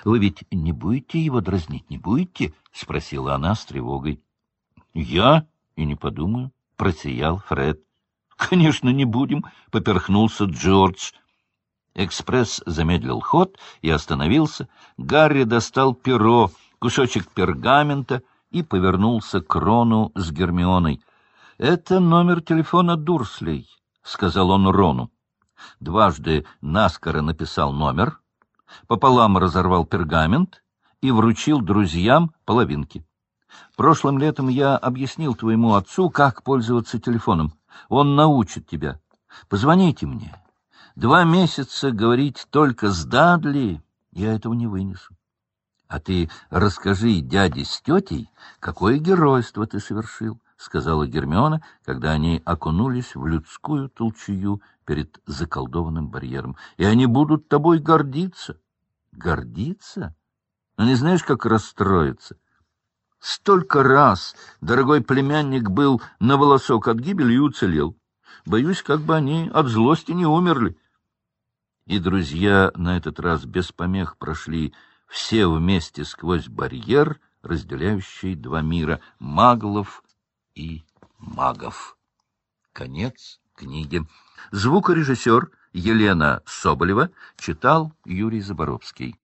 — Вы ведь не будете его дразнить, не будете? — спросила она с тревогой. — Я и не подумаю, — просиял Фред. — Конечно, не будем, — поперхнулся Джордж. Экспресс замедлил ход и остановился. Гарри достал перо, кусочек пергамента и повернулся к Рону с Гермионой. — Это номер телефона Дурслей, — сказал он Рону. Дважды наскоро написал номер, пополам разорвал пергамент и вручил друзьям половинки. Прошлым летом я объяснил твоему отцу, как пользоваться телефоном. Он научит тебя. Позвоните мне. Два месяца говорить только с Дадли, я этого не вынесу. А ты расскажи дяде с тетей, какое геройство ты совершил, — сказала Гермиона, когда они окунулись в людскую толчую перед заколдованным барьером. — И они будут тобой гордиться. — Гордиться? Но ну, не знаешь, как расстроиться? Столько раз дорогой племянник был на волосок от гибели и уцелел. Боюсь, как бы они от злости не умерли. И друзья на этот раз без помех прошли все вместе сквозь барьер, разделяющий два мира — маглов и магов. Конец книги. Звукорежиссер Елена Соболева читал Юрий Заборовский.